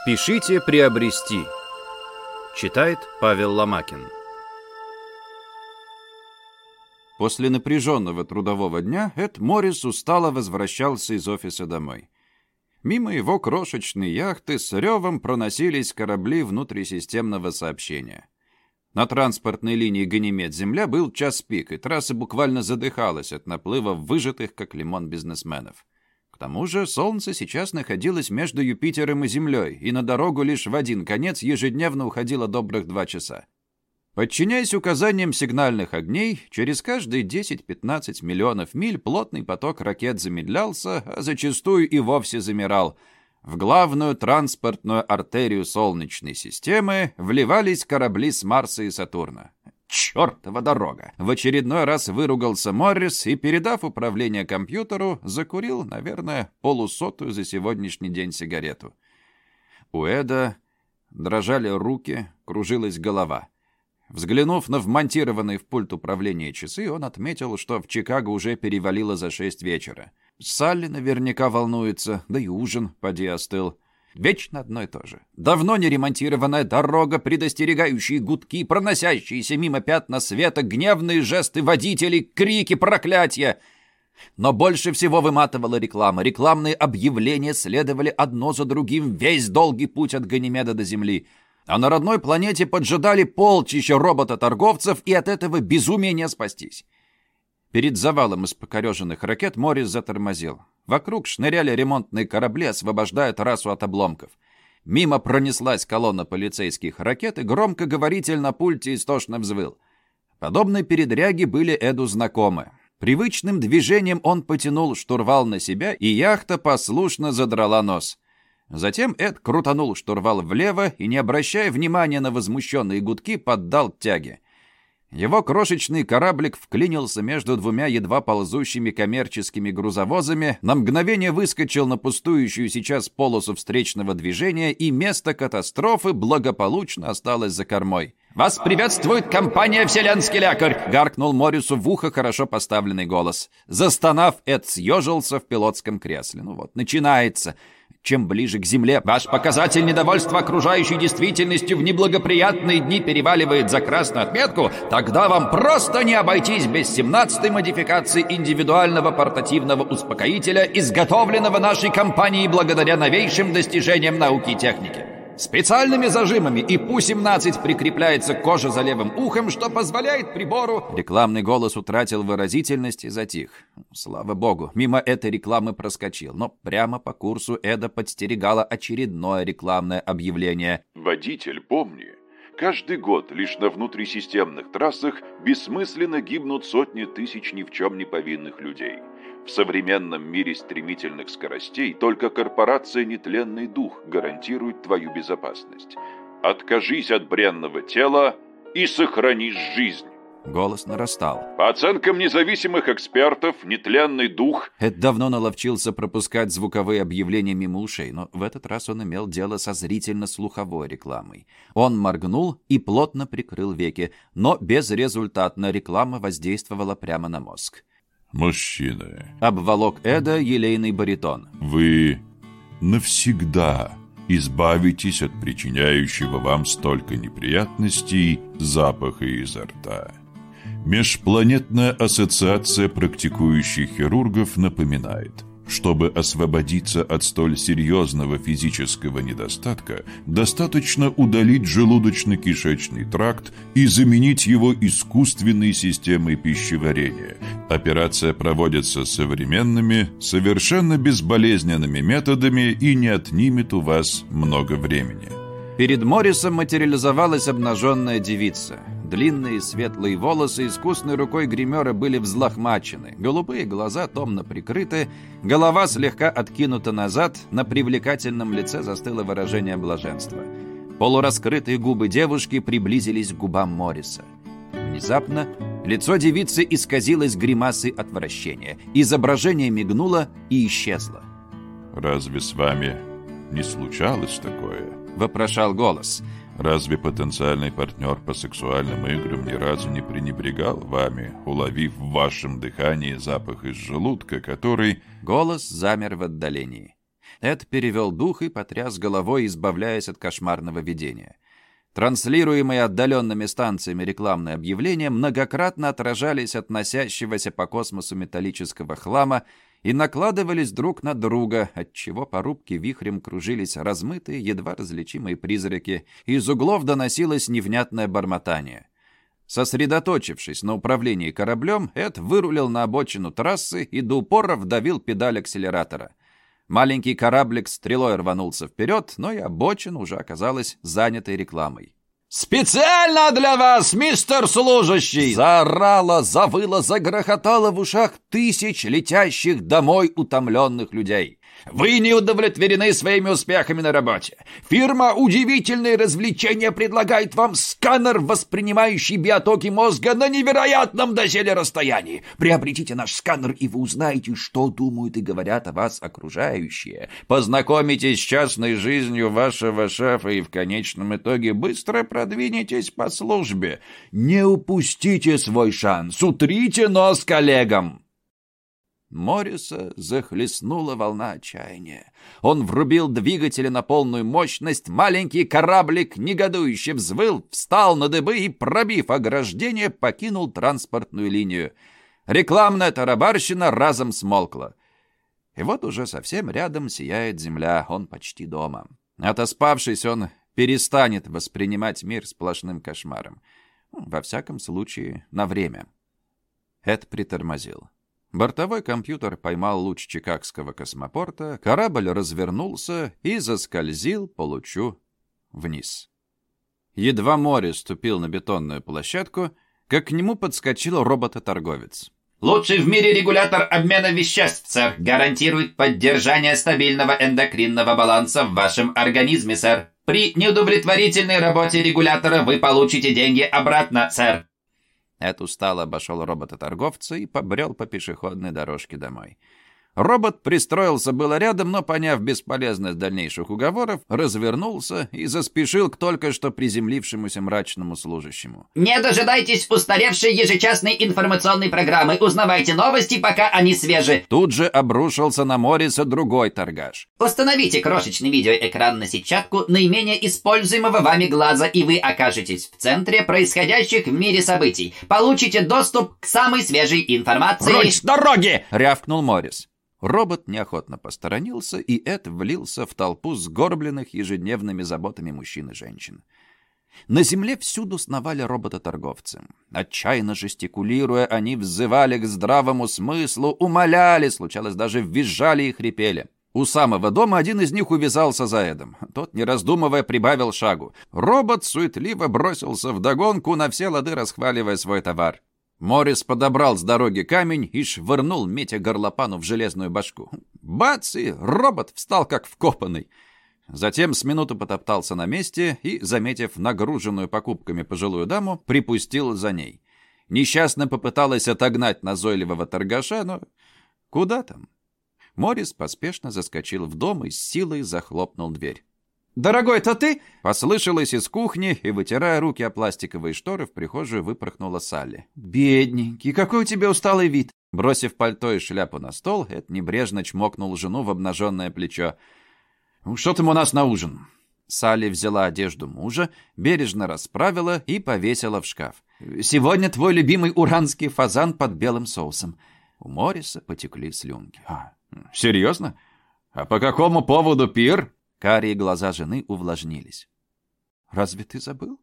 Спешите приобрести. Читает Павел Ломакин. После напряженного трудового дня Эд Моррис устало возвращался из офиса домой. Мимо его крошечной яхты с ревом проносились корабли внутрисистемного сообщения. На транспортной линии Ганимед-Земля был час пик, и трасса буквально задыхалась от наплыва выжатых, как лимон, бизнесменов тому же Солнце сейчас находилось между Юпитером и Землей, и на дорогу лишь в один конец ежедневно уходило добрых два часа. Подчиняясь указаниям сигнальных огней, через каждые 10-15 миллионов миль плотный поток ракет замедлялся, а зачастую и вовсе замирал. В главную транспортную артерию Солнечной системы вливались корабли с Марса и Сатурна. Чёртова дорога!» В очередной раз выругался Моррис и, передав управление компьютеру, закурил, наверное, полусотую за сегодняшний день сигарету. У Эда дрожали руки, кружилась голова. Взглянув на вмонтированные в пульт управления часы, он отметил, что в Чикаго уже перевалило за шесть вечера. Салли наверняка волнуется, да и ужин поди остыл. Вечно одно и то же. Давно не ремонтированная дорога, предостерегающие гудки, проносящиеся мимо пятна света, гневные жесты водителей, крики, проклятия. Но больше всего выматывала реклама. Рекламные объявления следовали одно за другим весь долгий путь от Ганимеда до Земли. А на родной планете поджидали полчища робота-торговцев, и от этого безумия не спастись. Перед завалом из покореженных ракет Морис затормозил. Вокруг шныряли ремонтные корабли, освобождая трассу от обломков. Мимо пронеслась колонна полицейских ракет, и громкоговоритель на пульте истошно взвыл. Подобные передряги были Эду знакомы. Привычным движением он потянул штурвал на себя, и яхта послушно задрала нос. Затем Эд крутанул штурвал влево и, не обращая внимания на возмущенные гудки, поддал тяги. Его крошечный кораблик вклинился между двумя едва ползущими коммерческими грузовозами, на мгновение выскочил на пустующую сейчас полосу встречного движения, и место катастрофы благополучно осталось за кормой. «Вас приветствует компания «Вселенский лекарь!» — гаркнул Морису в ухо хорошо поставленный голос. Застонав, Эд съежился в пилотском кресле. Ну вот, начинается чем ближе к Земле. Ваш показатель недовольства окружающей действительностью в неблагоприятные дни переваливает за красную отметку, тогда вам просто не обойтись без 17-й модификации индивидуального портативного успокоителя, изготовленного нашей компанией благодаря новейшим достижениям науки и техники. Специальными зажимами и ПУ-17 прикрепляется к коже за левым ухом, что позволяет прибору... Рекламный голос утратил выразительность и затих. Слава богу, мимо этой рекламы проскочил, но прямо по курсу Эда подстерегало очередное рекламное объявление. «Водитель, помни, каждый год лишь на внутрисистемных трассах бессмысленно гибнут сотни тысяч ни в чем не повинных людей». В современном мире стремительных скоростей только корпорация «Нетленный дух» гарантирует твою безопасность. Откажись от бренного тела и сохранишь жизнь. Голос нарастал. По оценкам независимых экспертов, нетленный дух... Эд давно наловчился пропускать звуковые объявления мимо ушей, но в этот раз он имел дело со зрительно-слуховой рекламой. Он моргнул и плотно прикрыл веки, но безрезультатно реклама воздействовала прямо на мозг. «Мужчина!» — обволок Эда елейный баритон. «Вы навсегда избавитесь от причиняющего вам столько неприятностей запаха изо рта». Межпланетная ассоциация практикующих хирургов напоминает – чтобы освободиться от столь серьезного физического недостатка, достаточно удалить желудочно-кишечный тракт и заменить его искусственной системой пищеварения. Операция проводится современными, совершенно безболезненными методами и не отнимет у вас много времени. Перед Моррисом материализовалась обнаженная девица. Длинные светлые волосы искусной рукой гримера были взлохмачены, голубые глаза томно прикрыты, голова слегка откинута назад, на привлекательном лице застыло выражение блаженства. Полураскрытые губы девушки приблизились к губам Морриса. Внезапно лицо девицы исказилось гримасой отвращения. Изображение мигнуло и исчезло. «Разве с вами не случалось такое?» — вопрошал голос — Разве потенциальный партнер по сексуальным играм ни разу не пренебрегал вами, уловив в вашем дыхании запах из желудка, который...» Голос замер в отдалении. Эд перевел дух и потряс головой, избавляясь от кошмарного видения. Транслируемые отдаленными станциями рекламные объявления многократно отражались от носящегося по космосу металлического хлама и накладывались друг на друга, отчего по рубке вихрем кружились размытые, едва различимые призраки, и из углов доносилось невнятное бормотание. Сосредоточившись на управлении кораблем, Эд вырулил на обочину трассы и до упора вдавил педаль акселератора. Маленький кораблик стрелой рванулся вперед, но и обочина уже оказалась занятой рекламой. «Специально для вас, мистер служащий!» Заорала, завыла, загрохотала в ушах тысяч летящих домой утомленных людей. Вы не удовлетворены своими успехами на работе. Фирма «Удивительные развлечения» предлагает вам сканер, воспринимающий биотоки мозга на невероятном доселе расстоянии. Приобретите наш сканер, и вы узнаете, что думают и говорят о вас окружающие. Познакомитесь с частной жизнью вашего шефа и в конечном итоге быстро продвинетесь по службе. Не упустите свой шанс, утрите нос коллегам. Морриса захлестнула волна отчаяния. Он врубил двигатели на полную мощность, маленький кораблик негодующе взвыл, встал на дыбы и, пробив ограждение, покинул транспортную линию. Рекламная тарабарщина разом смолкла. И вот уже совсем рядом сияет земля, он почти дома. Отоспавшись, он перестанет воспринимать мир сплошным кошмаром. Во всяком случае, на время. Эд притормозил. Бортовой компьютер поймал луч чикагского космопорта, корабль развернулся и заскользил по лучу вниз. Едва море ступил на бетонную площадку, как к нему подскочил робототорговец. Лучший в мире регулятор обмена веществ, сэр, гарантирует поддержание стабильного эндокринного баланса в вашем организме, сэр. При неудовлетворительной работе регулятора вы получите деньги обратно, сэр. Эд устало обошел робота-торговца и побрел по пешеходной дорожке домой. Робот пристроился было рядом, но, поняв бесполезность дальнейших уговоров, развернулся и заспешил к только что приземлившемуся мрачному служащему. «Не дожидайтесь устаревшей ежечасной информационной программы. Узнавайте новости, пока они свежи». Тут же обрушился на Мориса другой торгаш. Установите крошечный видеоэкран на сетчатку наименее используемого вами глаза, и вы окажетесь в центре происходящих в мире событий. Получите доступ к самой свежей информации. «Прочь с дороги!» — рявкнул Морис. Робот неохотно посторонился, и Эд влился в толпу сгорбленных ежедневными заботами мужчин и женщин. На земле всюду сновали робототорговцы. Отчаянно жестикулируя, они взывали к здравому смыслу, умоляли, случалось, даже визжали и хрипели. У самого дома один из них увязался за Эдом. Тот, не раздумывая, прибавил шагу. Робот суетливо бросился вдогонку, на все лады расхваливая свой товар. Морис подобрал с дороги камень и швырнул Митя горлопану в железную башку. Бац! И робот встал как вкопанный. Затем с минуту потоптался на месте и, заметив нагруженную покупками пожилую даму, припустил за ней. Несчастно попыталась отогнать назойливого торгаша, но куда там? Морис поспешно заскочил в дом и с силой захлопнул дверь. «Дорогой, это ты?» Послышалось из кухни, и, вытирая руки о пластиковые шторы, в прихожую выпорхнула Салли. «Бедненький, какой у тебя усталый вид!» Бросив пальто и шляпу на стол, Эд небрежно чмокнул жену в обнаженное плечо. «Ну, «Что там у нас на ужин?» Салли взяла одежду мужа, бережно расправила и повесила в шкаф. «Сегодня твой любимый уранский фазан под белым соусом». У Мориса потекли слюнки. «А, серьезно? А по какому поводу пир?» Карие глаза жены увлажнились. «Разве ты забыл?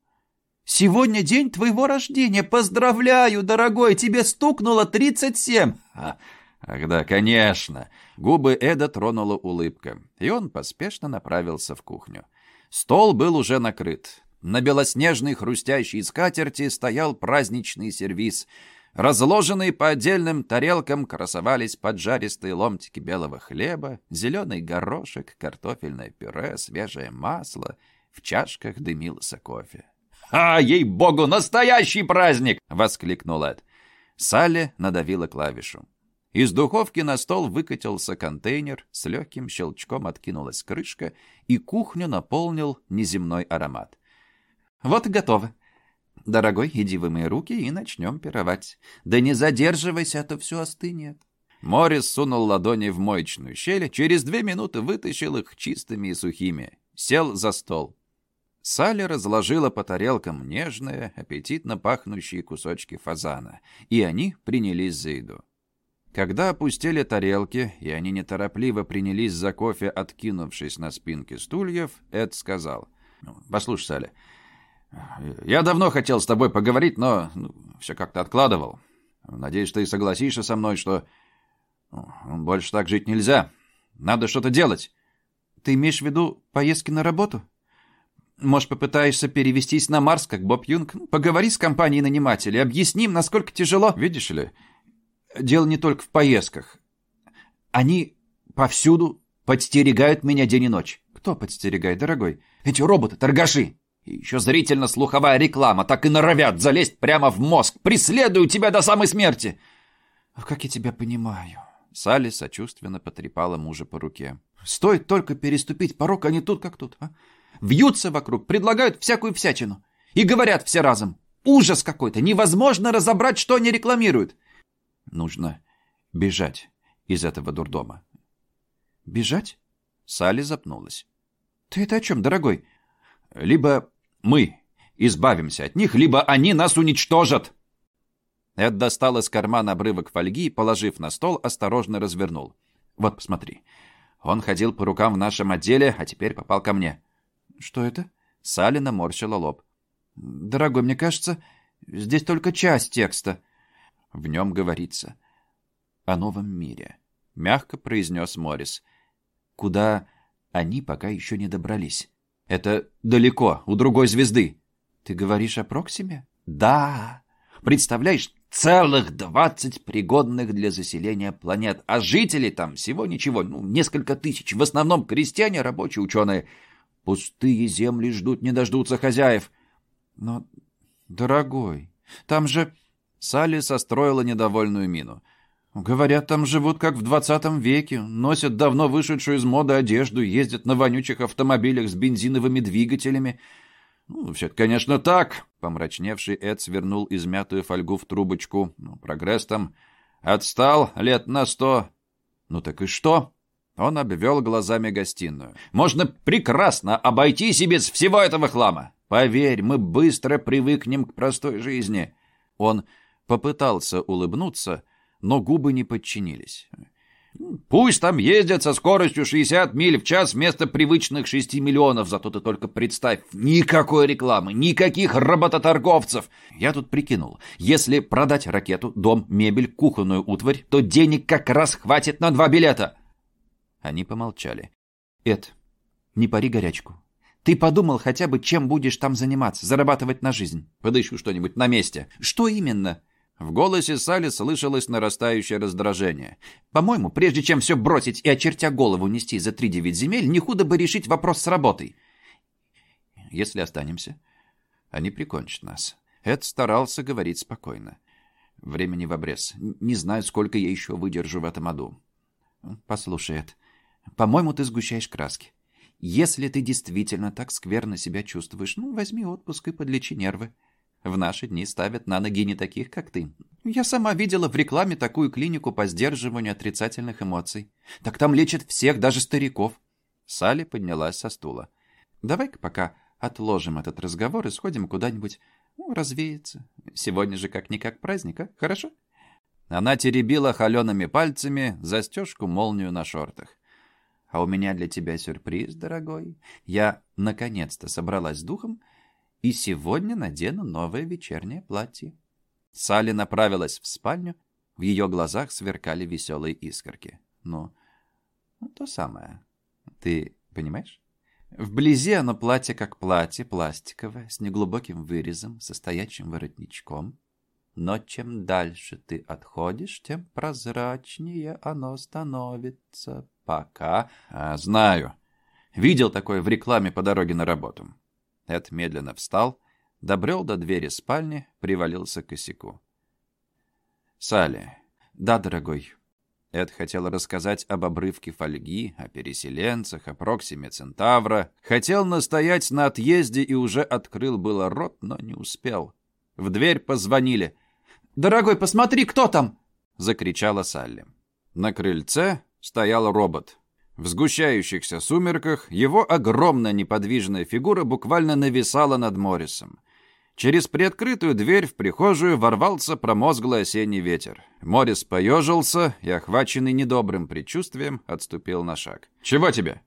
Сегодня день твоего рождения. Поздравляю, дорогой, тебе стукнуло тридцать семь!» «Ах да, конечно!» Губы Эда тронула улыбка, и он поспешно направился в кухню. Стол был уже накрыт. На белоснежной хрустящей скатерти стоял праздничный сервиз — Разложенные по отдельным тарелкам красовались поджаристые ломтики белого хлеба, зеленый горошек, картофельное пюре, свежее масло. В чашках дымился кофе. «А, ей-богу, настоящий праздник!» — воскликнул Эд. Салли надавила клавишу. Из духовки на стол выкатился контейнер, с легким щелчком откинулась крышка, и кухню наполнил неземной аромат. «Вот и готово», Дорогой, иди вымой руки и начнем пировать. Да не задерживайся, а то все остынет. Морис сунул ладони в моечную щель, через две минуты вытащил их чистыми и сухими. Сел за стол. Салли разложила по тарелкам нежные, аппетитно пахнущие кусочки фазана, и они принялись за еду. Когда опустили тарелки, и они неторопливо принялись за кофе, откинувшись на спинки стульев, Эд сказал, «Ну, «Послушай, Салли, я давно хотел с тобой поговорить, но ну, все как-то откладывал. Надеюсь, ты согласишься со мной, что ну, больше так жить нельзя. Надо что-то делать». «Ты имеешь в виду поездки на работу?» Может, попытаешься перевестись на Марс, как Боб Юнг? Поговори с компанией нанимателей, объясни им, насколько тяжело. Видишь ли, дело не только в поездках. Они повсюду подстерегают меня день и ночь. Кто подстерегает, дорогой? Эти роботы, торгаши. Еще зрительно-слуховая реклама, так и норовят залезть прямо в мозг. Преследуют тебя до самой смерти. Ах, как я тебя понимаю. Салли сочувственно потрепала мужа по руке. Стоит только переступить порог, они тут как тут, а? Вьются вокруг, предлагают всякую всячину. И говорят все разом. Ужас какой-то, невозможно разобрать, что они рекламируют. Нужно бежать из этого дурдома. Бежать? Салли запнулась. Ты это о чем, дорогой? Либо мы избавимся от них, либо они нас уничтожат. Эд достал из кармана обрывок фольги положив на стол, осторожно развернул. Вот, посмотри. Он ходил по рукам в нашем отделе, а теперь попал ко мне. Что это? Салли наморщила лоб. Дорогой, мне кажется, здесь только часть текста. В нем говорится о новом мире, мягко произнес Моррис, куда они пока еще не добрались. Это далеко, у другой звезды. Ты говоришь о Проксиме? Да. Представляешь, целых двадцать пригодных для заселения планет, а жителей там всего ничего, ну, несколько тысяч, в основном крестьяне, рабочие, ученые. Пустые земли ждут, не дождутся хозяев. Но, дорогой, там же... Салли состроила недовольную мину. Говорят, там живут как в двадцатом веке, носят давно вышедшую из моды одежду, ездят на вонючих автомобилях с бензиновыми двигателями. Ну, все это, конечно, так. Помрачневший Эд свернул измятую фольгу в трубочку. Ну, прогресс там отстал лет на сто. Ну так и что? Он обвел глазами гостиную. «Можно прекрасно обойтись и без всего этого хлама. Поверь, мы быстро привыкнем к простой жизни». Он попытался улыбнуться, но губы не подчинились. «Пусть там ездят со скоростью 60 миль в час вместо привычных 6 миллионов, зато ты только представь, никакой рекламы, никаких работоторговцев. Я тут прикинул, если продать ракету, дом, мебель, кухонную утварь, то денег как раз хватит на два билета». Они помолчали. «Эд, не пари горячку. Ты подумал хотя бы, чем будешь там заниматься, зарабатывать на жизнь? Подыщу что-нибудь на месте». «Что именно?» В голосе Сали слышалось нарастающее раздражение. «По-моему, прежде чем все бросить и, очертя голову, нести за три девять земель, не худо бы решить вопрос с работой». «Если останемся, они прикончат нас». Эд старался говорить спокойно. Времени в обрез. Не знаю, сколько я еще выдержу в этом аду. «Послушай, Эд, по-моему, ты сгущаешь краски. Если ты действительно так скверно себя чувствуешь, ну, возьми отпуск и подлечи нервы. В наши дни ставят на ноги не таких, как ты. Я сама видела в рекламе такую клинику по сдерживанию отрицательных эмоций. Так там лечат всех, даже стариков. Салли поднялась со стула. Давай-ка пока отложим этот разговор и сходим куда-нибудь ну, развеяться. Сегодня же как-никак праздник, а? Хорошо? Она теребила холеными пальцами застежку-молнию на шортах. «А у меня для тебя сюрприз, дорогой. Я наконец-то собралась с духом и сегодня надену новое вечернее платье». Салли направилась в спальню, в ее глазах сверкали веселые искорки. «Ну, ну то самое. Ты понимаешь?» Вблизи оно платье как платье, пластиковое, с неглубоким вырезом, со стоячим воротничком. Но чем дальше ты отходишь, тем прозрачнее оно становится. Пока... А, знаю. Видел такое в рекламе по дороге на работу. Эд медленно встал, добрел до двери спальни, привалился к косяку. «Салли». «Да, дорогой». Эд хотел рассказать об обрывке фольги, о переселенцах, о Проксиме Центавра. Хотел настоять на отъезде и уже открыл было рот, но не успел. В дверь позвонили. «Дорогой, посмотри, кто там!» — закричала Салли. На крыльце стоял робот. В сгущающихся сумерках его огромная неподвижная фигура буквально нависала над Моррисом. Через приоткрытую дверь в прихожую ворвался промозглый осенний ветер. Моррис поежился и, охваченный недобрым предчувствием, отступил на шаг. «Чего тебе?»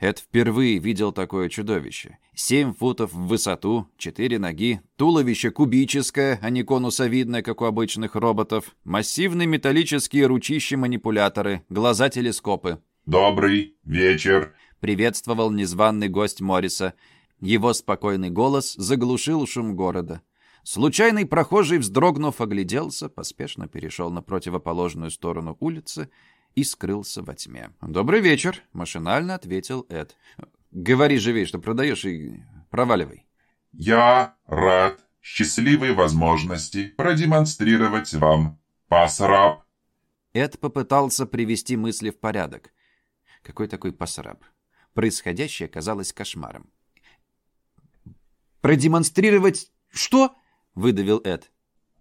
Эд впервые видел такое чудовище. Семь футов в высоту, четыре ноги, туловище кубическое, а не конусовидное, как у обычных роботов, массивные металлические ручища-манипуляторы, глаза-телескопы. «Добрый вечер», — приветствовал незваный гость Морриса. Его спокойный голос заглушил шум города. Случайный прохожий, вздрогнув, огляделся, поспешно перешел на противоположную сторону улицы и скрылся во тьме. «Добрый вечер», — машинально ответил Эд. «Говори живей, что продаешь, и проваливай». «Я рад счастливой возможности продемонстрировать вам пасраб». Эд попытался привести мысли в порядок. Какой такой пасраб? Происходящее казалось кошмаром. «Продемонстрировать что?» — выдавил Эд.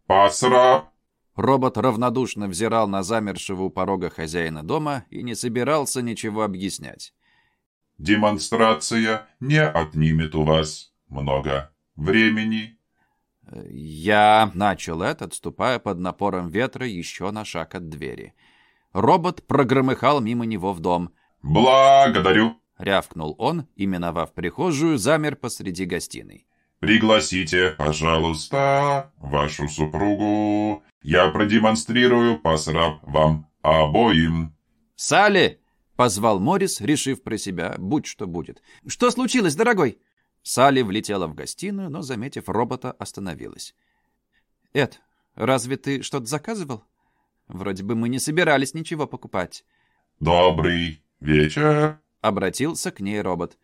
«Пасраб!» Робот равнодушно взирал на замершего у порога хозяина дома и не собирался ничего объяснять. «Демонстрация не отнимет у вас много времени». Я начал это, отступая под напором ветра еще на шаг от двери. Робот прогромыхал мимо него в дом. «Благодарю!» — рявкнул он, и, миновав прихожую, замер посреди гостиной. Пригласите, пожалуйста, вашу супругу. Я продемонстрирую пасраб вам обоим». «Салли!» — позвал Моррис, решив про себя, будь что будет. «Что случилось, дорогой?» Салли влетела в гостиную, но, заметив робота, остановилась. «Эд, разве ты что-то заказывал? Вроде бы мы не собирались ничего покупать». «Добрый вечер», — обратился к ней робот.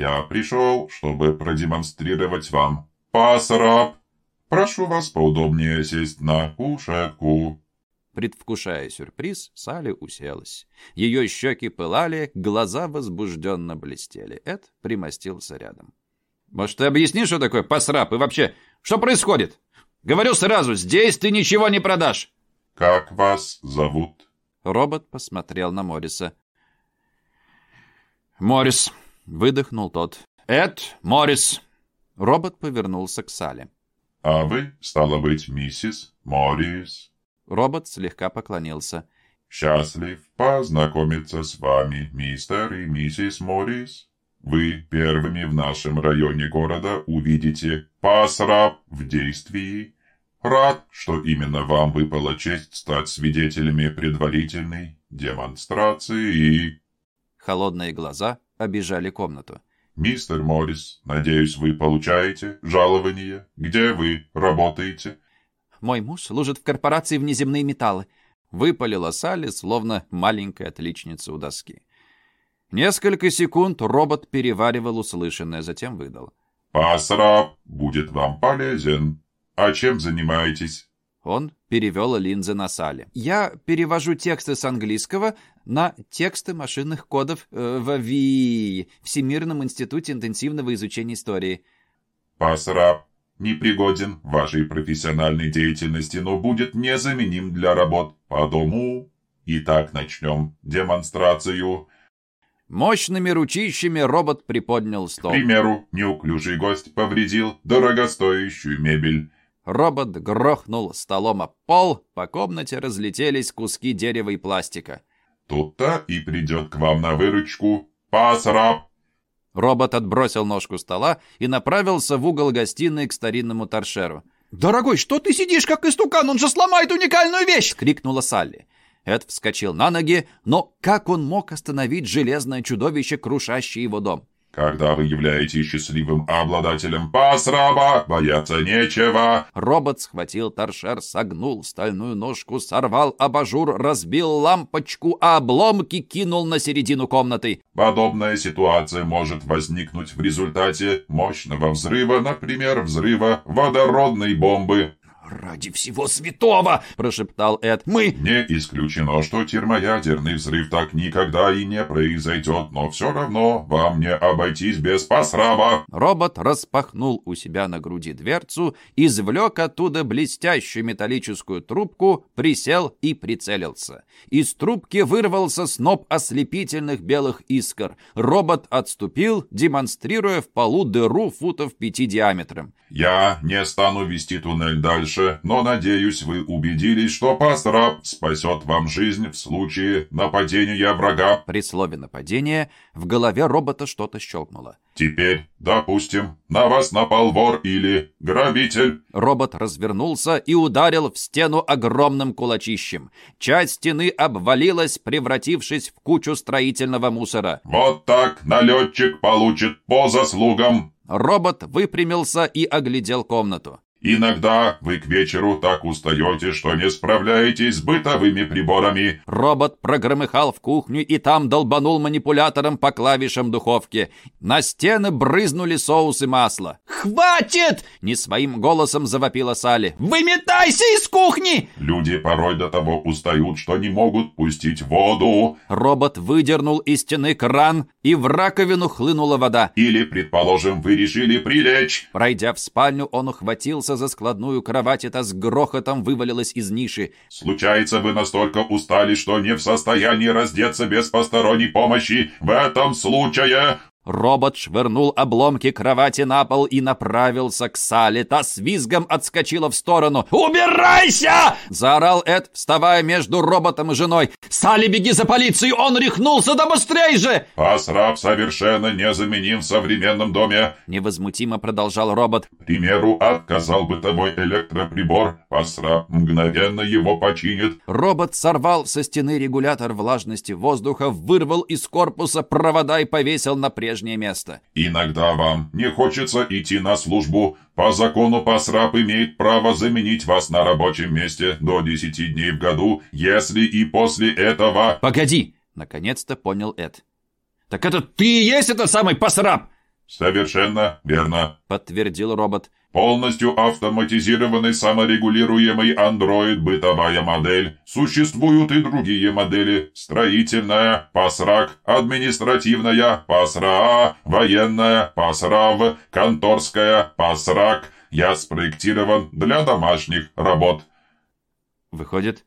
Я пришел, чтобы продемонстрировать вам пасараб. Прошу вас поудобнее сесть на кушетку». Предвкушая сюрприз, Салли уселась. Ее щеки пылали, глаза возбужденно блестели. Эд примостился рядом. «Может, ты объяснишь, что такое пасраб и вообще, что происходит? Говорю сразу, здесь ты ничего не продашь!» «Как вас зовут?» Робот посмотрел на Морриса. «Моррис», Выдохнул тот. «Эд Моррис!» Робот повернулся к Сале. «А вы, стало быть, миссис Моррис?» Робот слегка поклонился. «Счастлив познакомиться с вами, мистер и миссис Моррис. Вы первыми в нашем районе города увидите пасраб в действии. Рад, что именно вам выпала честь стать свидетелями предварительной демонстрации и...» Холодные глаза обижали комнату. «Мистер Моррис, надеюсь, вы получаете жалование? Где вы работаете?» «Мой муж служит в корпорации внеземные металлы», — выпалила Салли, словно маленькая отличница у доски. Несколько секунд робот переваривал услышанное, затем выдал. «Пасраб будет вам полезен. А чем занимаетесь?» Он перевел линзы на Салли. «Я перевожу тексты с английского на тексты машинных кодов э, в ВИИ, Всемирном институте интенсивного изучения истории». «Пасраб непригоден вашей профессиональной деятельности, но будет незаменим для работ по дому. Итак, начнем демонстрацию». Мощными ручищами робот приподнял стол. К примеру, неуклюжий гость повредил дорогостоящую мебель. Робот грохнул столом об пол, по комнате разлетелись куски дерева и пластика. Тут-то и придет к вам на выручку пасраб. Робот отбросил ножку стола и направился в угол гостиной к старинному торшеру. «Дорогой, что ты сидишь, как истукан? Он же сломает уникальную вещь!» — крикнула Салли. Эд вскочил на ноги, но как он мог остановить железное чудовище, крушащее его дом? Когда вы являетесь счастливым обладателем пасраба, бояться нечего. Робот схватил торшер, согнул стальную ножку, сорвал абажур, разбил лампочку, а обломки кинул на середину комнаты. Подобная ситуация может возникнуть в результате мощного взрыва, например, взрыва водородной бомбы. «Ради всего святого!» – прошептал Эд. «Мы...» Не исключено, что термоядерный взрыв так никогда и не произойдет, но все равно вам не обойтись без посрава. Робот распахнул у себя на груди дверцу, извлек оттуда блестящую металлическую трубку, присел и прицелился. Из трубки вырвался сноп ослепительных белых искр. Робот отступил, демонстрируя в полу дыру футов пяти диаметром. Я не стану вести туннель дальше, но надеюсь, вы убедились, что пастраб спасет вам жизнь в случае нападения врага. При слове «нападение» в голове робота что-то щелкнуло. Теперь, допустим, на вас напал вор или грабитель. Робот развернулся и ударил в стену огромным кулачищем. Часть стены обвалилась, превратившись в кучу строительного мусора. Вот так налетчик получит по заслугам. Робот выпрямился и оглядел комнату. Иногда вы к вечеру так устаете, что не справляетесь с бытовыми приборами. Робот прогромыхал в кухню и там долбанул манипулятором по клавишам духовки. На стены брызнули соус и масло. «Хватит!» — не своим голосом завопила Салли. «Выметайся из кухни!» Люди порой до того устают, что не могут пустить воду. Робот выдернул из стены кран, и в раковину хлынула вода. Или, предположим, вы решили прилечь. Пройдя в спальню, он ухватился за складную кровать, та с грохотом вывалилась из ниши. Случается, вы настолько устали, что не в состоянии раздеться без посторонней помощи. В этом случае Робот швырнул обломки кровати на пол и направился к Сале. Та с визгом отскочила в сторону. «Убирайся!» — заорал Эд, вставая между роботом и женой. «Салли, беги за полицией! Он рехнулся! Да быстрей же!» «Пасраб совершенно незаменим в современном доме!» — невозмутимо продолжал робот. «К примеру, отказал бытовой электроприбор. Пасраб мгновенно его починит». Робот сорвал со стены регулятор влажности воздуха, вырвал из корпуса провода и повесил на прежний прежнее место. «Иногда вам не хочется идти на службу. По закону Пасрап имеет право заменить вас на рабочем месте до 10 дней в году, если и после этого...» «Погоди!» — наконец-то понял Эд. «Так это ты и есть этот самый Пасрап?» «Совершенно верно», — подтвердил робот. Полностью автоматизированный саморегулируемый андроид бытовая модель. Существуют и другие модели. Строительная, ПАСРАК, административная, ПАСРАА, военная, ПАСРАВ, конторская, ПАСРАК. Я спроектирован для домашних работ. Выходит,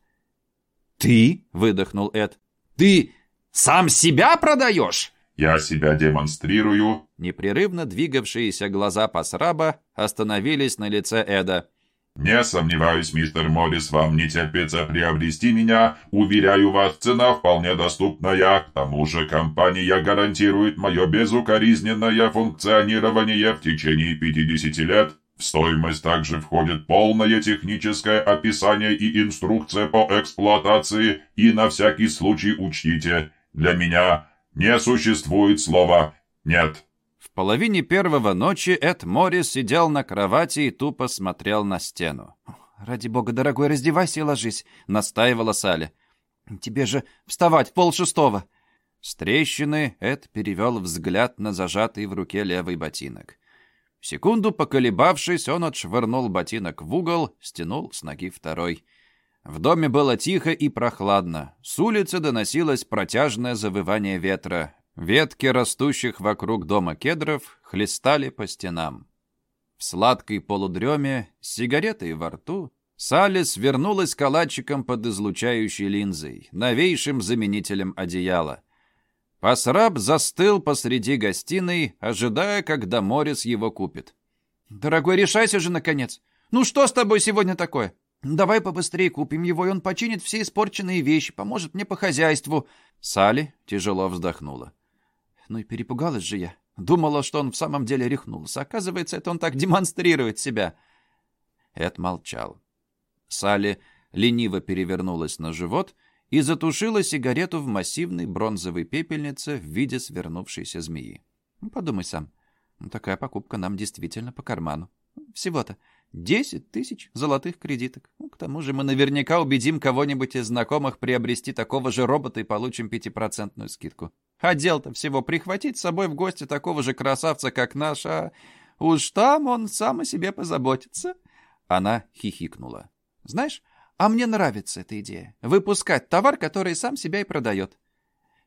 ты, выдохнул Эд, ты сам себя продаешь? Я себя демонстрирую. Непрерывно двигавшиеся глаза Пасраба остановились на лице Эда. «Не сомневаюсь, мистер Моррис, вам не терпится приобрести меня. Уверяю вас, цена вполне доступная. К тому же компания гарантирует мое безукоризненное функционирование в течение 50 лет. В стоимость также входит полное техническое описание и инструкция по эксплуатации. И на всякий случай учтите, для меня не существует слова «нет». В половине первого ночи Эд Моррис сидел на кровати и тупо смотрел на стену. «Ради бога, дорогой, раздевайся и ложись», — настаивала Салли. «Тебе же вставать в полшестого». С трещины Эд перевел взгляд на зажатый в руке левый ботинок. Секунду поколебавшись, он отшвырнул ботинок в угол, стянул с ноги второй. В доме было тихо и прохладно. С улицы доносилось протяжное завывание ветра. Ветки, растущих вокруг дома кедров, хлестали по стенам. В сладкой полудреме, с сигаретой во рту, Салли свернулась калачиком под излучающей линзой, новейшим заменителем одеяла. Пасраб застыл посреди гостиной, ожидая, когда Морис его купит. «Дорогой, решайся же, наконец! Ну что с тобой сегодня такое?» «Давай побыстрее купим его, и он починит все испорченные вещи, поможет мне по хозяйству». Салли тяжело вздохнула. Ну и перепугалась же я. Думала, что он в самом деле рехнулся. Оказывается, это он так демонстрирует себя. Эд молчал. Салли лениво перевернулась на живот и затушила сигарету в массивной бронзовой пепельнице в виде свернувшейся змеи. Ну, подумай сам. Такая покупка нам действительно по карману. Всего-то. Десять тысяч золотых кредиток. Ну, к тому же мы наверняка убедим кого-нибудь из знакомых приобрести такого же робота и получим пятипроцентную скидку. А дел-то всего прихватить с собой в гости такого же красавца, как наш, а уж там он сам о себе позаботится. Она хихикнула. «Знаешь, а мне нравится эта идея. Выпускать товар, который сам себя и продает».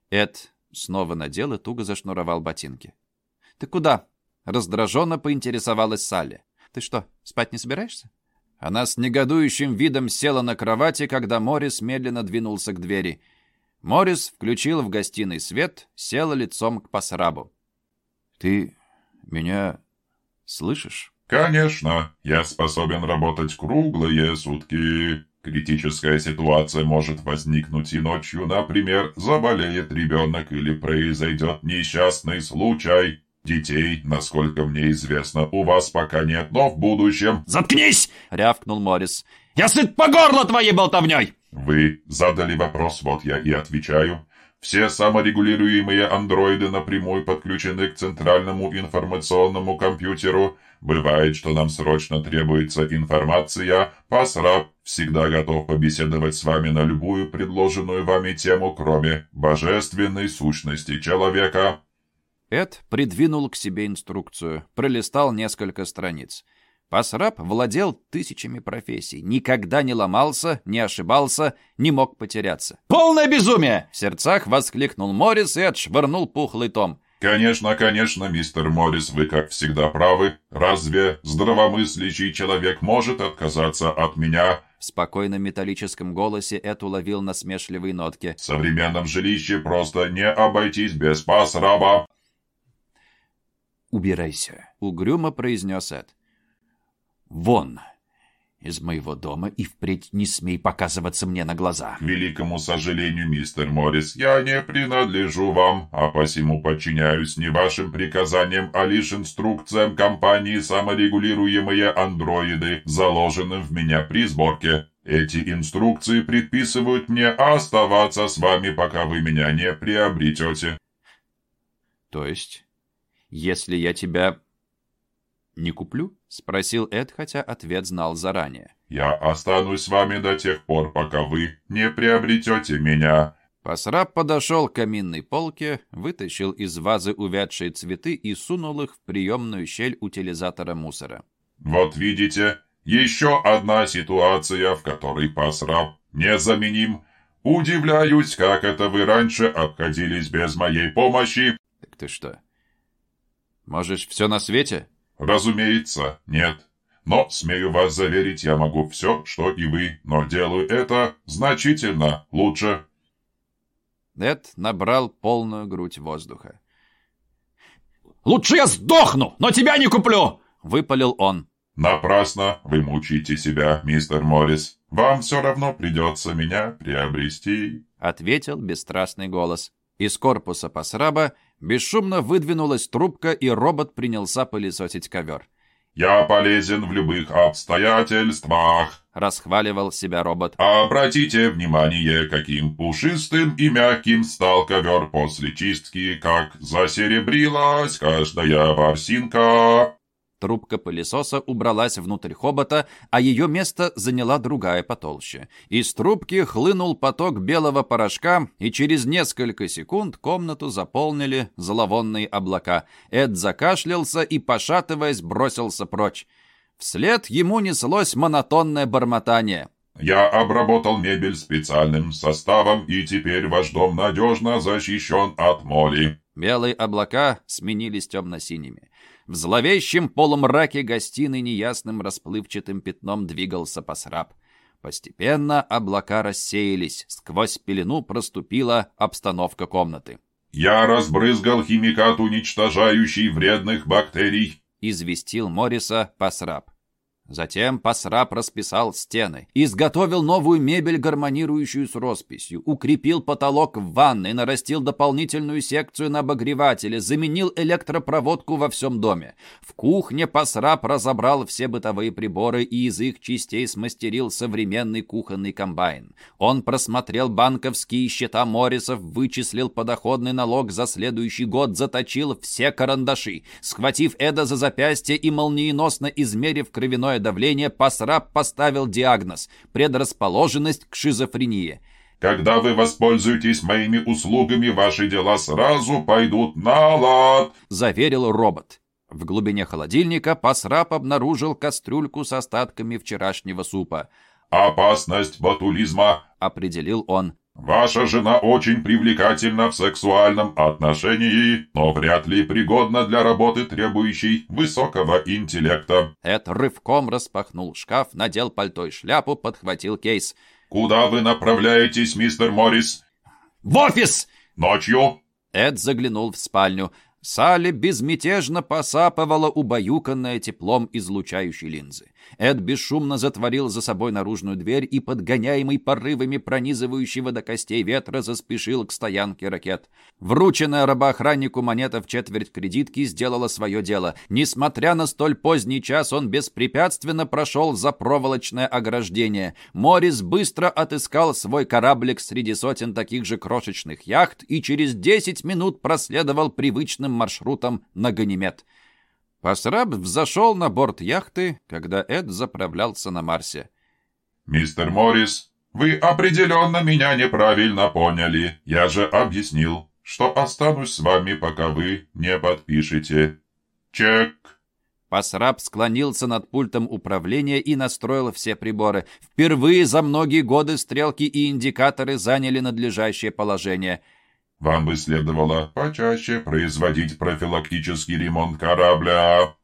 Эд снова надел и туго зашнуровал ботинки. «Ты куда?» — раздраженно поинтересовалась Салли. «Ты что, спать не собираешься?» Она с негодующим видом села на кровати, когда Моррис медленно двинулся к двери. Моррис включил в гостиной свет, сел лицом к Пасрабу. «Ты меня слышишь?» «Конечно, я способен работать круглые сутки. Критическая ситуация может возникнуть и ночью, например, заболеет ребенок или произойдет несчастный случай. Детей, насколько мне известно, у вас пока нет, но в будущем...» «Заткнись!» — рявкнул Моррис. «Я сыт по горло твоей болтовней!» «Вы задали вопрос, вот я и отвечаю. Все саморегулируемые андроиды напрямую подключены к центральному информационному компьютеру. Бывает, что нам срочно требуется информация. Пасраб всегда готов побеседовать с вами на любую предложенную вами тему, кроме божественной сущности человека». Эд придвинул к себе инструкцию, пролистал несколько страниц. Пасраб владел тысячами профессий, никогда не ломался, не ошибался, не мог потеряться. «Полное безумие!» В сердцах воскликнул Моррис и отшвырнул пухлый том. «Конечно, конечно, мистер Моррис, вы, как всегда, правы. Разве здравомыслящий человек может отказаться от меня?» В спокойном металлическом голосе Эд уловил насмешливые нотки. «В современном жилище просто не обойтись без пасраба». «Убирайся», — угрюмо произнес Эд. «Вон из моего дома и впредь не смей показываться мне на глаза». «К великому сожалению, мистер Моррис, я не принадлежу вам, а посему подчиняюсь не вашим приказаниям, а лишь инструкциям компании «Саморегулируемые андроиды», заложенным в меня при сборке. Эти инструкции предписывают мне оставаться с вами, пока вы меня не приобретете». «То есть, если я тебя не куплю?» — спросил Эд, хотя ответ знал заранее. «Я останусь с вами до тех пор, пока вы не приобретете меня». Пасраб подошел к каминной полке, вытащил из вазы увядшие цветы и сунул их в приемную щель утилизатора мусора. «Вот видите, еще одна ситуация, в которой Пасраб незаменим. Удивляюсь, как это вы раньше обходились без моей помощи». «Так ты что, можешь все на свете?» «Разумеется, нет. Но, смею вас заверить, я могу все, что и вы, но делаю это значительно лучше». Эд набрал полную грудь воздуха. «Лучше я сдохну, но тебя не куплю!» — выпалил он. «Напрасно вы мучите себя, мистер Моррис. Вам все равно придется меня приобрести», — ответил бесстрастный голос. Из корпуса пасраба бесшумно выдвинулась трубка, и робот принялся пылесосить ковер. «Я полезен в любых обстоятельствах», — расхваливал себя робот. «Обратите внимание, каким пушистым и мягким стал ковер после чистки, как засеребрилась каждая ворсинка». Трубка пылесоса убралась внутрь хобота, а ее место заняла другая потолще. Из трубки хлынул поток белого порошка, и через несколько секунд комнату заполнили зловонные облака. Эд закашлялся и, пошатываясь, бросился прочь. Вслед ему неслось монотонное бормотание. «Я обработал мебель специальным составом, и теперь ваш дом надежно защищен от моли». Белые облака сменились темно-синими. В зловещем полумраке гостиной неясным расплывчатым пятном двигался посраб. Постепенно облака рассеялись, сквозь пелену проступила обстановка комнаты. «Я разбрызгал химикат, уничтожающий вредных бактерий», — известил Морриса посраб. Затем Пасраб расписал стены, изготовил новую мебель, гармонирующую с росписью, укрепил потолок в ванной, нарастил дополнительную секцию на обогревателе, заменил электропроводку во всем доме. В кухне Пасраб разобрал все бытовые приборы и из их частей смастерил современный кухонный комбайн. Он просмотрел банковские счета Моррисов, вычислил подоходный налог за следующий год, заточил все карандаши. Схватив Эда за запястье и молниеносно измерив кровяное давление, Пасраб поставил диагноз – предрасположенность к шизофрении. «Когда вы воспользуетесь моими услугами, ваши дела сразу пойдут на лад», – заверил робот. В глубине холодильника Пасрап обнаружил кастрюльку с остатками вчерашнего супа. «Опасность ботулизма», — определил он. «Ваша жена очень привлекательна в сексуальном отношении, но вряд ли пригодна для работы, требующей высокого интеллекта». Эд рывком распахнул шкаф, надел пальто и шляпу, подхватил кейс. «Куда вы направляетесь, мистер Моррис?» «В офис!» «Ночью?» Эд заглянул в спальню. Салли безмятежно посапывала, убаюканная теплом излучающей линзы. Эд бесшумно затворил за собой наружную дверь и, подгоняемый порывами пронизывающего до костей ветра, заспешил к стоянке ракет. Врученная рабоохраннику монета в четверть кредитки сделала свое дело. Несмотря на столь поздний час, он беспрепятственно прошел за проволочное ограждение. Морис быстро отыскал свой кораблик среди сотен таких же крошечных яхт и через десять минут проследовал привычным маршрутом на Ганимед. Пасраб взошел на борт яхты, когда Эд заправлялся на Марсе. «Мистер Моррис, вы определенно меня неправильно поняли. Я же объяснил, что останусь с вами, пока вы не подпишете. Чек!» Пасраб склонился над пультом управления и настроил все приборы. Впервые за многие годы стрелки и индикаторы заняли надлежащее положение – вам бы следовало почаще производить профилактический ремонт корабля».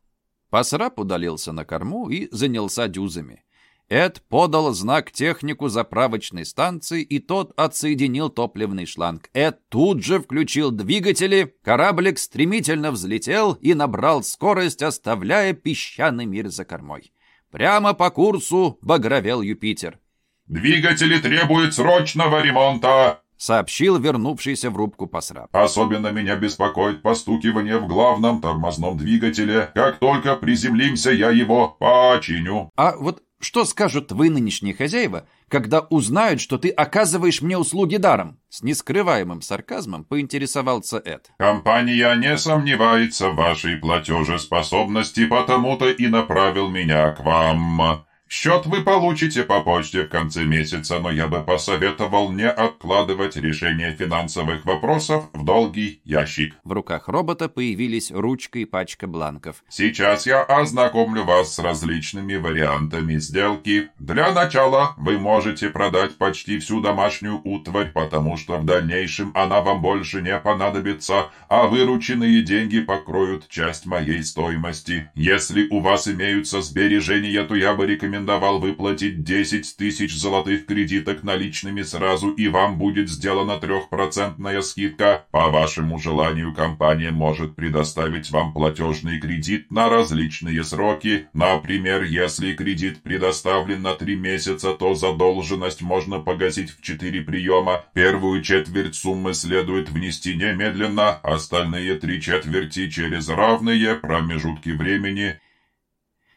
Пасрап удалился на корму и занялся дюзами. Эд подал знак технику заправочной станции, и тот отсоединил топливный шланг. Эд тут же включил двигатели, кораблик стремительно взлетел и набрал скорость, оставляя песчаный мир за кормой. Прямо по курсу багровел Юпитер. «Двигатели требуют срочного ремонта!» Сообщил вернувшийся в рубку Пасраб. «Особенно меня беспокоит постукивание в главном тормозном двигателе. Как только приземлимся, я его починю». «А вот что скажут твои нынешние хозяева, когда узнают, что ты оказываешь мне услуги даром?» С нескрываемым сарказмом поинтересовался Эд. «Компания не сомневается в вашей платежеспособности, потому-то и направил меня к вам». Счет вы получите по почте в конце месяца, но я бы посоветовал не откладывать решение финансовых вопросов в долгий ящик. В руках робота появились ручка и пачка бланков. Сейчас я ознакомлю вас с различными вариантами сделки. Для начала вы можете продать почти всю домашнюю утварь, потому что в дальнейшем она вам больше не понадобится, а вырученные деньги покроют часть моей стоимости. Если у вас имеются сбережения, то я бы рекомендовал рекомендовал выплатить 10 тысяч золотых кредиток наличными сразу, и вам будет сделана трехпроцентная скидка. По вашему желанию компания может предоставить вам платежный кредит на различные сроки. Например, если кредит предоставлен на 3 месяца, то задолженность можно погасить в 4 приема. Первую четверть суммы следует внести немедленно, остальные три четверти через равные промежутки времени.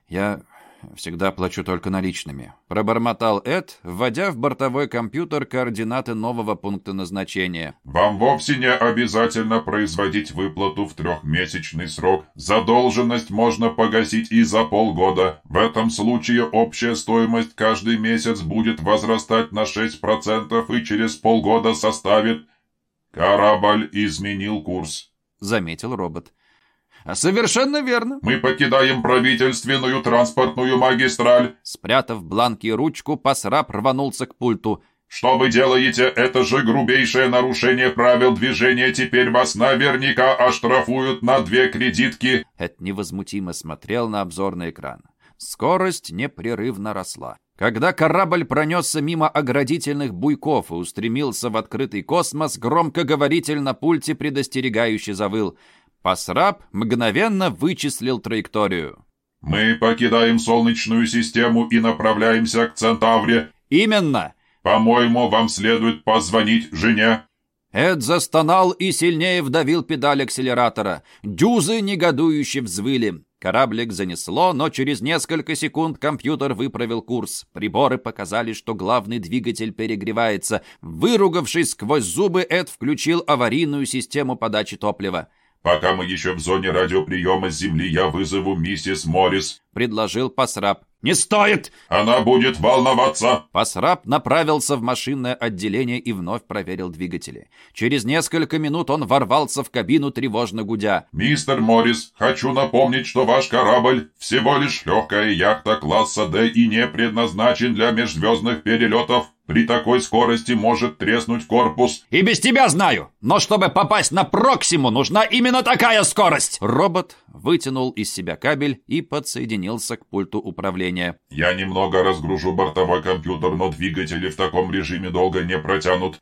Я всегда плачу только наличными», — пробормотал Эд, вводя в бортовой компьютер координаты нового пункта назначения. «Вам вовсе не обязательно производить выплату в трехмесячный срок. Задолженность можно погасить и за полгода. В этом случае общая стоимость каждый месяц будет возрастать на 6% и через полгода составит...» «Корабль изменил курс», — заметил робот. «Совершенно верно». «Мы покидаем правительственную транспортную магистраль». Спрятав бланки и ручку, Пасраб рванулся к пульту. «Что вы делаете? Это же грубейшее нарушение правил движения. Теперь вас наверняка оштрафуют на две кредитки». Эд невозмутимо смотрел на обзорный экран. Скорость непрерывно росла. Когда корабль пронесся мимо оградительных буйков и устремился в открытый космос, громкоговоритель на пульте предостерегающе завыл. Пасраб мгновенно вычислил траекторию. «Мы покидаем Солнечную систему и направляемся к Центавре». «Именно!» «По-моему, вам следует позвонить жене». Эд застонал и сильнее вдавил педаль акселератора. Дюзы негодующе взвыли. Кораблик занесло, но через несколько секунд компьютер выправил курс. Приборы показали, что главный двигатель перегревается. Выругавшись сквозь зубы, Эд включил аварийную систему подачи топлива. «Пока мы еще в зоне радиоприема Земли, я вызову миссис Моррис», — предложил Пасраб. «Не стоит!» Она будет волноваться. Пасраб направился в машинное отделение и вновь проверил двигатели. Через несколько минут он ворвался в кабину, тревожно гудя. Мистер Моррис, хочу напомнить, что ваш корабль всего лишь легкая яхта класса D и не предназначен для межзвездных перелетов. При такой скорости может треснуть корпус. «И без тебя знаю! Но чтобы попасть на Проксиму, нужна именно такая скорость!» Робот вытянул из себя кабель и подсоединился к пульту управления. Я немного разгружу бортовой компьютер, но двигатели в таком режиме долго не протянут.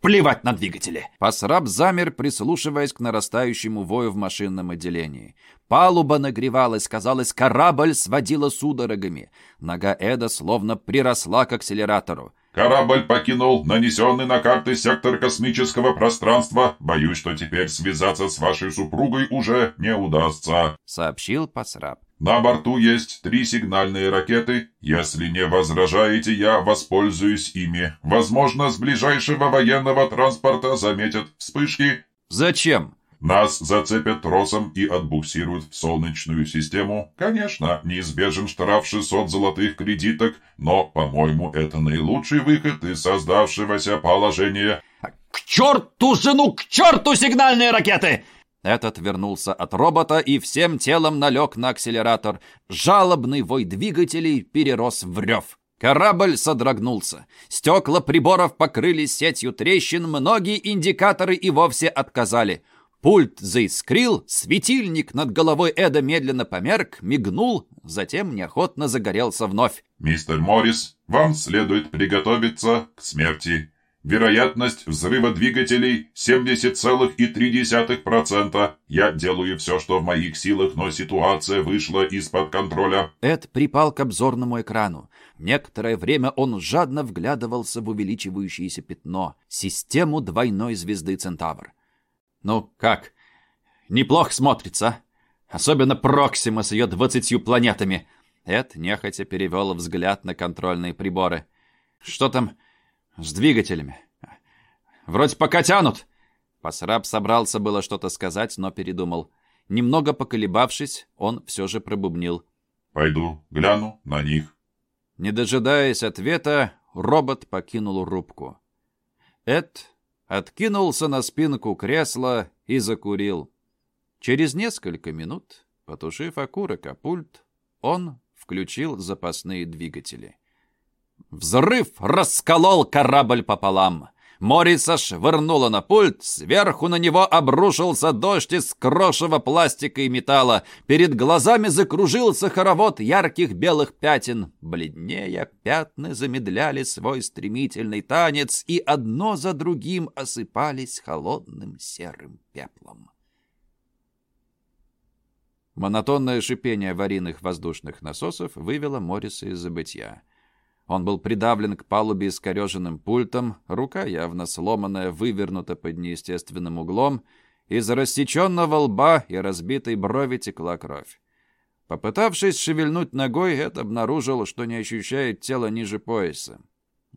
Плевать на двигатели. Пасраб замер, прислушиваясь к нарастающему вою в машинном отделении. Палуба нагревалась, казалось, корабль сводила судорогами. Нога Эда словно приросла к акселератору. Корабль покинул нанесенный на карты сектор космического пространства. Боюсь, что теперь связаться с вашей супругой уже не удастся», — сообщил Пасраб. «На борту есть три сигнальные ракеты. Если не возражаете, я воспользуюсь ими. Возможно, с ближайшего военного транспорта заметят вспышки». «Зачем?» Нас зацепят тросом и отбуксируют в Солнечную систему. Конечно, неизбежен штраф 600 золотых кредиток, но, по-моему, это наилучший выход из создавшегося положения. «К черту жену, к черту сигнальные ракеты!» Этот вернулся от робота и всем телом налег на акселератор. Жалобный вой двигателей перерос в рев. Корабль содрогнулся. Стекла приборов покрылись сетью трещин, многие индикаторы и вовсе отказали — Пульт заискрил, светильник над головой Эда медленно померк, мигнул, затем неохотно загорелся вновь. «Мистер Моррис, вам следует приготовиться к смерти. Вероятность взрыва двигателей 70,3%. Я делаю все, что в моих силах, но ситуация вышла из-под контроля». Эд припал к обзорному экрану. Некоторое время он жадно вглядывался в увеличивающееся пятно, систему двойной звезды Центавр. Ну, как? Неплохо смотрится. Особенно Проксима с ее двадцатью планетами. Эд нехотя перевел взгляд на контрольные приборы. Что там с двигателями? Вроде пока тянут. Пасраб собрался было что-то сказать, но передумал. Немного поколебавшись, он все же пробубнил. «Пойду гляну на них». Не дожидаясь ответа, робот покинул рубку. Эд откинулся на спинку кресла и закурил. Через несколько минут, потушив окурок о пульт, он включил запасные двигатели. Взрыв расколол корабль пополам. Мориса швырнуло на пульт, сверху на него обрушился дождь из крошевого пластика и металла. Перед глазами закружился хоровод ярких белых пятен. Бледнее пятна замедляли свой стремительный танец и одно за другим осыпались холодным серым пеплом. Монотонное шипение аварийных воздушных насосов вывело Морриса из забытья. Он был придавлен к палубе искореженным пультом, рука явно сломанная, вывернута под неестественным углом, из рассеченного лба и разбитой брови текла кровь. Попытавшись шевельнуть ногой, Эд обнаружил, что не ощущает тела ниже пояса.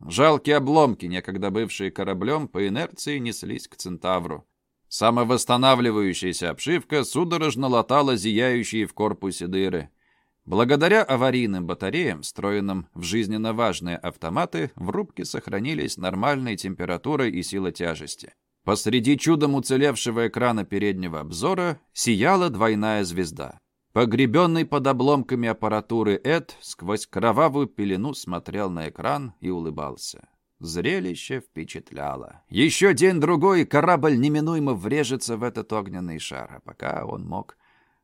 Жалкие обломки, некогда бывшие кораблем, по инерции неслись к Центавру. Самовосстанавливающаяся обшивка судорожно латала зияющие в корпусе дыры. Благодаря аварийным батареям, встроенным в жизненно важные автоматы, в рубке сохранились нормальные температура и сила тяжести. Посреди чудом уцелевшего экрана переднего обзора сияла двойная звезда. Погребенный под обломками аппаратуры Эд сквозь кровавую пелену смотрел на экран и улыбался. Зрелище впечатляло. Еще день-другой корабль неминуемо врежется в этот огненный шар, а пока он мог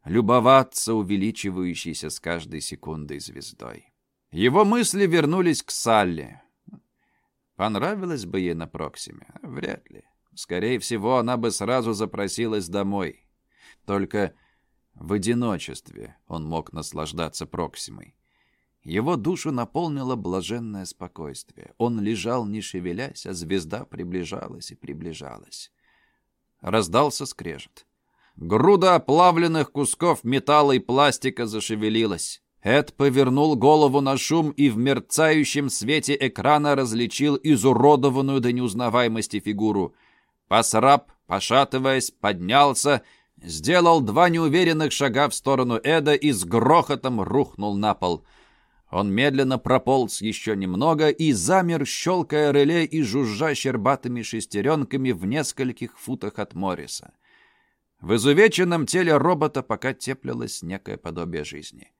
любоваться увеличивающейся с каждой секундой звездой. Его мысли вернулись к Салли. Понравилось бы ей на Проксиме? Вряд ли. Скорее всего, она бы сразу запросилась домой. Только в одиночестве он мог наслаждаться Проксимой. Его душу наполнило блаженное спокойствие. Он лежал, не шевелясь, а звезда приближалась и приближалась. Раздался скрежет. Груда оплавленных кусков металла и пластика зашевелилась. Эд повернул голову на шум и в мерцающем свете экрана различил изуродованную до неузнаваемости фигуру. Пасраб, пошатываясь, поднялся, сделал два неуверенных шага в сторону Эда и с грохотом рухнул на пол. Он медленно прополз еще немного и замер, щелкая реле и жужжа щербатыми шестеренками в нескольких футах от Морриса. В изувеченном теле робота пока теплилось некое подобие жизни.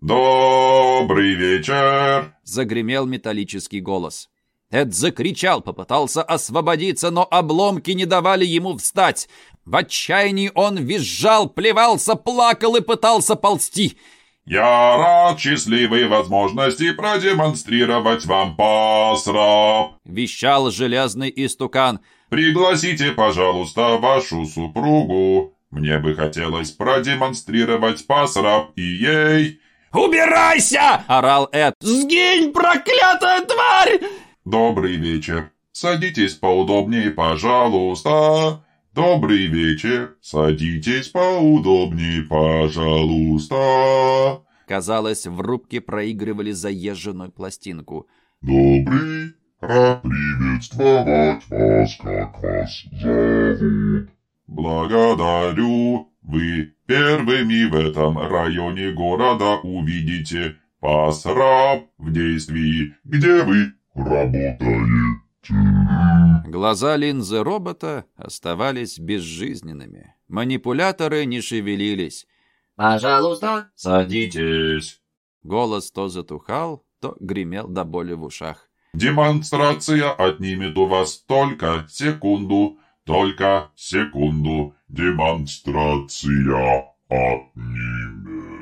«Добрый вечер!» — загремел металлический голос. Эд закричал, попытался освободиться, но обломки не давали ему встать. В отчаянии он визжал, плевался, плакал и пытался ползти. «Я рад счастливой возможности продемонстрировать вам пасраб!» — вещал железный истукан. «Пригласите, пожалуйста, вашу супругу. Мне бы хотелось продемонстрировать пасраб и ей...» «Убирайся!» — орал Эд. «Сгинь, проклятая тварь!» «Добрый вечер. Садитесь поудобнее, пожалуйста. Добрый вечер. Садитесь поудобнее, пожалуйста». Казалось, в рубке проигрывали заезженную пластинку. «Добрый. Рад приветствовать вас, как вас зовут?» «Благодарю. Вы первыми в этом районе города увидите пасраб в действии, где вы работаете». Глаза линзы робота оставались безжизненными. Манипуляторы не шевелились. «Пожалуйста, садитесь». Голос то затухал, то гремел до боли в ушах. «Демонстрация отнимет у вас только секунду, только секунду. Демонстрация отнимет».